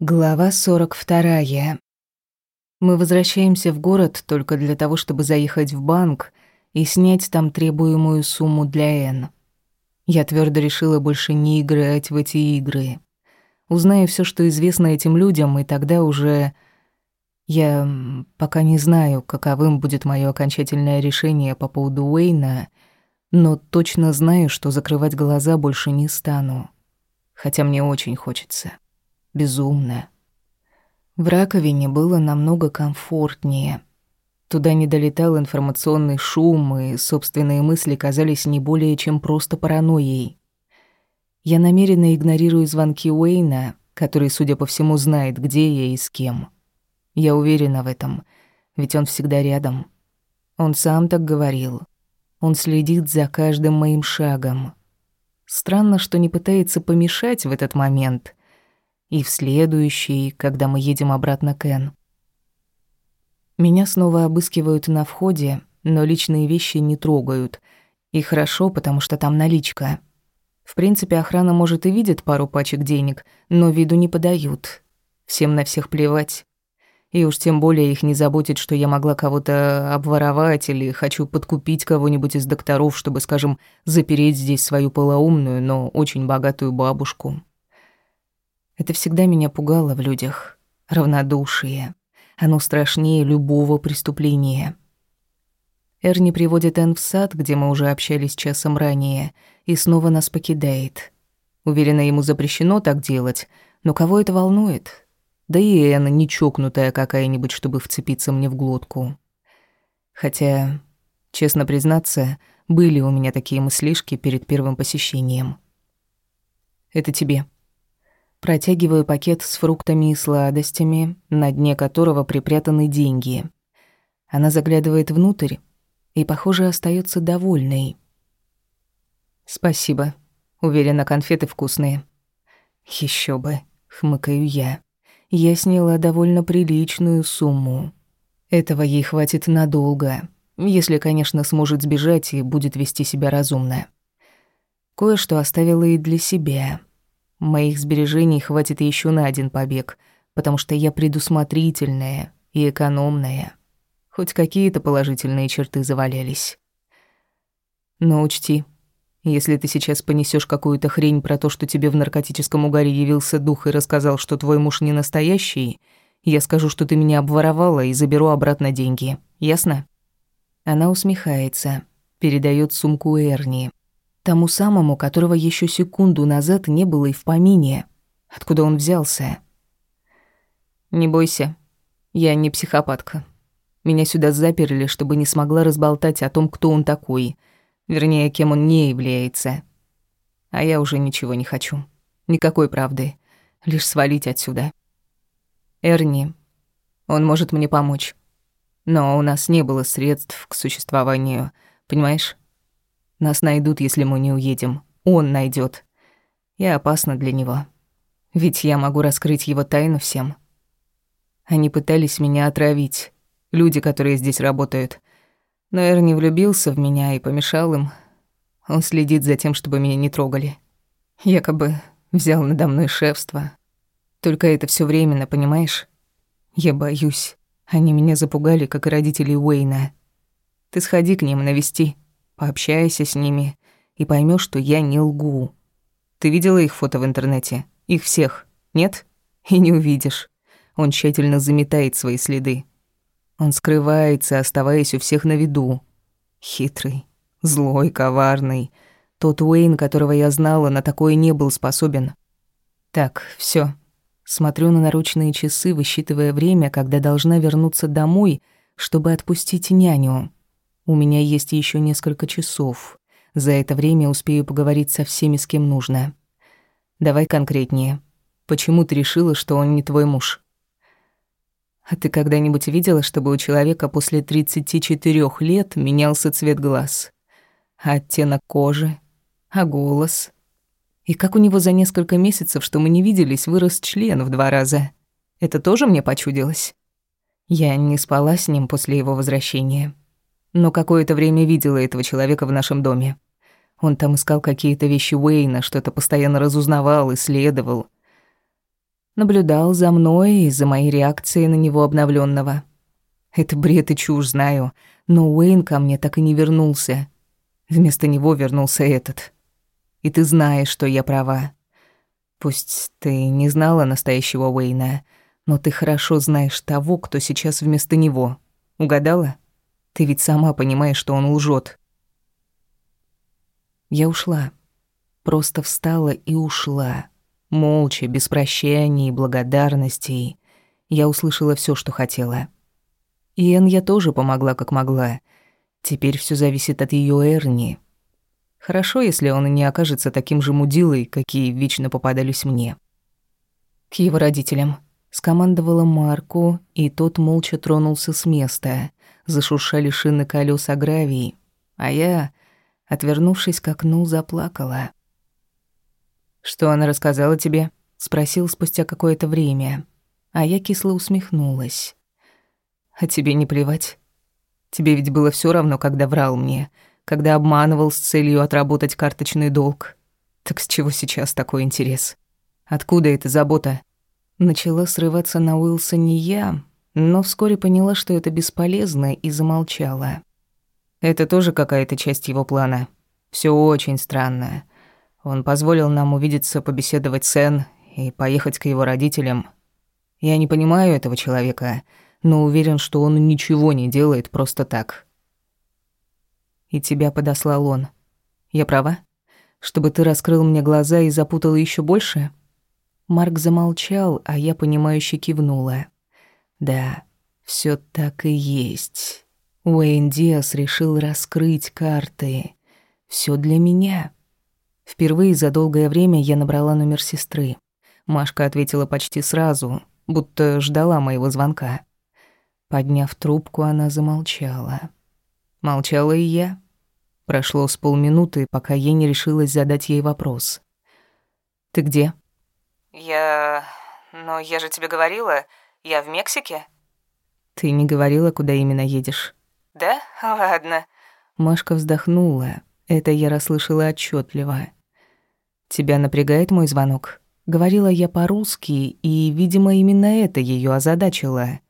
Глава 42. Мы возвращаемся в город только для того, чтобы заехать в банк и снять там требуемую сумму для Н. Я твердо решила больше не играть в эти игры. Узнаю все, что известно этим людям, и тогда уже... Я пока не знаю, каковым будет мое окончательное решение по поводу Уэйна, но точно знаю, что закрывать глаза больше не стану. Хотя мне очень хочется безумная. В раковине было намного комфортнее. Туда не долетал информационный шум, и собственные мысли казались не более чем просто паранойей. Я намеренно игнорирую звонки Уэйна, который, судя по всему, знает, где я и с кем. Я уверена в этом, ведь он всегда рядом. Он сам так говорил. Он следит за каждым моим шагом. Странно, что не пытается помешать в этот момент, и в следующий, когда мы едем обратно к Эн. Меня снова обыскивают на входе, но личные вещи не трогают. И хорошо, потому что там наличка. В принципе, охрана, может, и видит пару пачек денег, но виду не подают. Всем на всех плевать. И уж тем более их не заботит, что я могла кого-то обворовать или хочу подкупить кого-нибудь из докторов, чтобы, скажем, запереть здесь свою полоумную, но очень богатую бабушку. Это всегда меня пугало в людях. Равнодушие. Оно страшнее любого преступления. Эрни приводит Энн в сад, где мы уже общались часом ранее, и снова нас покидает. Уверена, ему запрещено так делать, но кого это волнует? Да и Энн не чокнутая какая-нибудь, чтобы вцепиться мне в глотку. Хотя, честно признаться, были у меня такие мыслишки перед первым посещением. «Это тебе», Протягиваю пакет с фруктами и сладостями, на дне которого припрятаны деньги. Она заглядывает внутрь и, похоже, остается довольной. «Спасибо. Уверена, конфеты вкусные». Еще бы», — хмыкаю я. «Я сняла довольно приличную сумму. Этого ей хватит надолго, если, конечно, сможет сбежать и будет вести себя разумно. Кое-что оставила и для себя». Моих сбережений хватит еще на один побег, потому что я предусмотрительная и экономная. Хоть какие-то положительные черты завалялись. Но учти, если ты сейчас понесешь какую-то хрень про то, что тебе в наркотическом угаре явился дух и рассказал, что твой муж не настоящий, я скажу, что ты меня обворовала и заберу обратно деньги. Ясно? Она усмехается, передает сумку Эрни. Тому самому, которого еще секунду назад не было и в помине. Откуда он взялся? Не бойся, я не психопатка. Меня сюда заперли, чтобы не смогла разболтать о том, кто он такой. Вернее, кем он не является. А я уже ничего не хочу. Никакой правды. Лишь свалить отсюда. Эрни, он может мне помочь. Но у нас не было средств к существованию, понимаешь? Нас найдут, если мы не уедем. Он найдет. Я опасна для него. Ведь я могу раскрыть его тайну всем. Они пытались меня отравить. Люди, которые здесь работают. Но Эрни влюбился в меня и помешал им. Он следит за тем, чтобы меня не трогали. Якобы взял надо мной шефство. Только это все временно, понимаешь? Я боюсь. Они меня запугали, как и родители Уэйна. Ты сходи к ним, навести. Пообщайся с ними и поймешь, что я не лгу. Ты видела их фото в интернете? Их всех? Нет? И не увидишь. Он тщательно заметает свои следы. Он скрывается, оставаясь у всех на виду. Хитрый, злой, коварный. Тот Уэйн, которого я знала, на такое не был способен. Так, все. Смотрю на наручные часы, высчитывая время, когда должна вернуться домой, чтобы отпустить няню. У меня есть еще несколько часов. За это время успею поговорить со всеми, с кем нужно. Давай конкретнее. Почему ты решила, что он не твой муж? А ты когда-нибудь видела, чтобы у человека после 34 лет менялся цвет глаз? А оттенок кожи? А голос? И как у него за несколько месяцев, что мы не виделись, вырос член в два раза? Это тоже мне почудилось? Я не спала с ним после его возвращения но какое-то время видела этого человека в нашем доме. Он там искал какие-то вещи Уэйна, что-то постоянно разузнавал, исследовал. Наблюдал за мной и за моей реакцией на него обновленного. Это бред и чушь, знаю, но Уэйн ко мне так и не вернулся. Вместо него вернулся этот. И ты знаешь, что я права. Пусть ты не знала настоящего Уэйна, но ты хорошо знаешь того, кто сейчас вместо него. Угадала? Ты ведь сама понимаешь, что он лжет. Я ушла. Просто встала и ушла. Молча, без прощаний и благодарностей. Я услышала все, что хотела. Иэн я тоже помогла, как могла. Теперь все зависит от ее Эрни. Хорошо, если он не окажется таким же мудилой, какие вечно попадались мне. К его родителям. Скомандовала Марку, и тот молча тронулся с места. Зашуршали шины колес о гравии. А я, отвернувшись к окну, заплакала. «Что она рассказала тебе?» — спросил спустя какое-то время. А я кисло усмехнулась. «А тебе не плевать? Тебе ведь было все равно, когда врал мне, когда обманывал с целью отработать карточный долг. Так с чего сейчас такой интерес? Откуда эта забота?» Начала срываться на Уилсоне я, но вскоре поняла, что это бесполезно, и замолчала. Это тоже какая-то часть его плана. Все очень странно. Он позволил нам увидеться, побеседовать с Энн и поехать к его родителям. Я не понимаю этого человека, но уверен, что он ничего не делает просто так. И тебя подослал он. Я права? Чтобы ты раскрыл мне глаза и запутал еще больше? Марк замолчал, а я понимающе кивнула. Да, все так и есть. Уэйн Диас решил раскрыть карты. Все для меня. Впервые за долгое время я набрала номер сестры. Машка ответила почти сразу, будто ждала моего звонка. Подняв трубку, она замолчала. Молчала и я. Прошло с полминуты, пока я не решилась задать ей вопрос. «Ты где?» «Я... Но я же тебе говорила, я в Мексике». «Ты не говорила, куда именно едешь?» «Да? Ладно». Машка вздохнула. Это я расслышала отчетливо. «Тебя напрягает мой звонок?» Говорила я по-русски, и, видимо, именно это ее озадачило.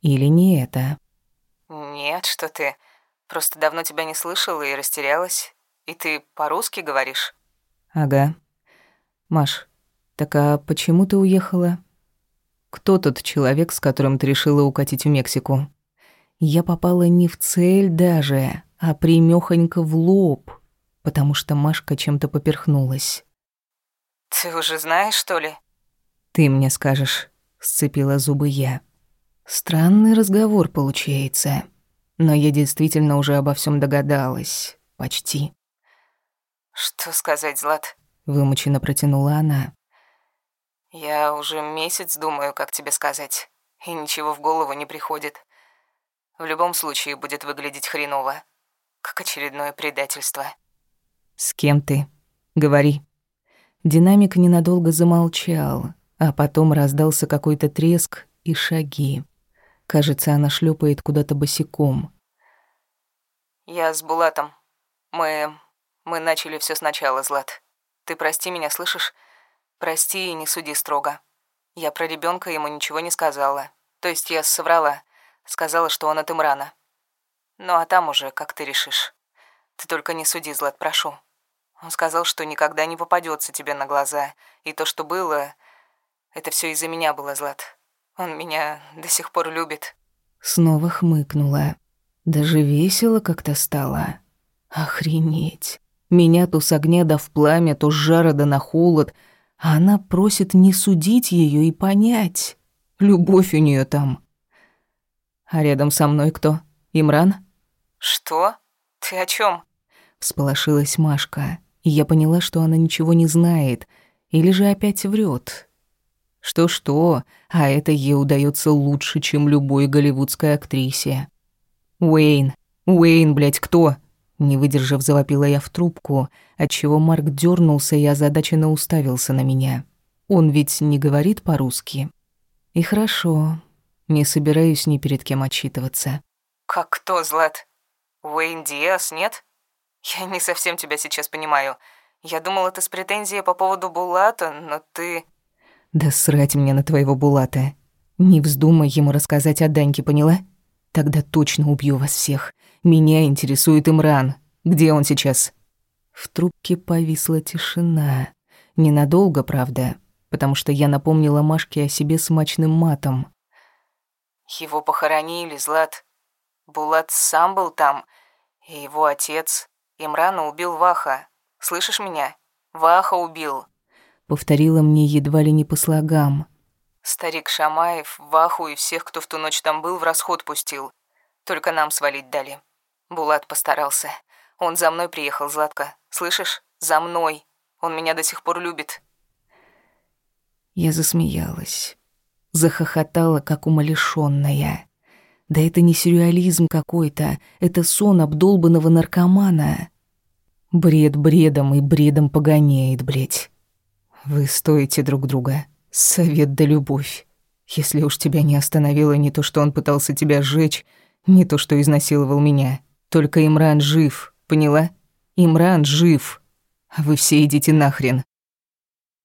Или не это? Нет, что ты. Просто давно тебя не слышала и растерялась. И ты по-русски говоришь? Ага. Маш, так а почему ты уехала? Кто тот человек, с которым ты решила укатить в Мексику? Я попала не в цель даже, а примёхонько в лоб, потому что Машка чем-то поперхнулась. «Ты уже знаешь, что ли?» «Ты мне скажешь», — сцепила зубы я. Странный разговор получается. Но я действительно уже обо всем догадалась. Почти. «Что сказать, Злат?» — вымученно протянула она. «Я уже месяц думаю, как тебе сказать, и ничего в голову не приходит. В любом случае будет выглядеть хреново, как очередное предательство». «С кем ты? Говори». Динамик ненадолго замолчал, а потом раздался какой-то треск и шаги. Кажется, она шлепает куда-то босиком. «Я с Булатом. Мы... мы начали все сначала, Злат. Ты прости меня, слышишь? Прости и не суди строго. Я про ребенка ему ничего не сказала. То есть я соврала. Сказала, что он от Имрана. Ну а там уже, как ты решишь. Ты только не суди, Злат, прошу. Он сказал, что никогда не попадется тебе на глаза. И то, что было, это все из-за меня было, Злат. Он меня до сих пор любит». Снова хмыкнула. Даже весело как-то стало. Охренеть. Меня то с огня да в пламя, то с жара да на холод. А она просит не судить ее и понять. Любовь у нее там. А рядом со мной кто? Имран? Что? Ты о чем? Всполошилась Машка, и я поняла, что она ничего не знает, или же опять врет. Что-что, а это ей удается лучше, чем любой голливудской актрисе. «Уэйн! Уэйн, блядь, кто?» Не выдержав, завопила я в трубку, отчего Марк дернулся и озадаченно уставился на меня. Он ведь не говорит по-русски. И хорошо, не собираюсь ни перед кем отчитываться. «Как кто, Злат? Уэйн Диас, нет? Я не совсем тебя сейчас понимаю. Я думала, ты с претензией по поводу Булата, но ты...» Да срать мне на твоего Булата. Не вздумай ему рассказать о Даньке, поняла? Тогда точно убью вас всех. Меня интересует Имран. Где он сейчас?» В трубке повисла тишина. Ненадолго, правда, потому что я напомнила Машке о себе смачным матом. «Его похоронили, Злат. Булат сам был там, и его отец. Имрана убил Ваха. Слышишь меня? Ваха убил». Повторила мне едва ли не по слогам. Старик Шамаев, Ваху и всех, кто в ту ночь там был, в расход пустил. Только нам свалить дали. Булат постарался. Он за мной приехал, Златка. Слышишь? За мной. Он меня до сих пор любит. Я засмеялась. Захохотала, как умалишённая. Да это не сюрреализм какой-то, это сон обдолбанного наркомана. Бред бредом и бредом погоняет, блядь. Вы стоите друг друга. Совет да любовь. Если уж тебя не остановило не то, что он пытался тебя сжечь, не то, что изнасиловал меня. Только Имран жив, поняла? Имран жив. А вы все идите нахрен.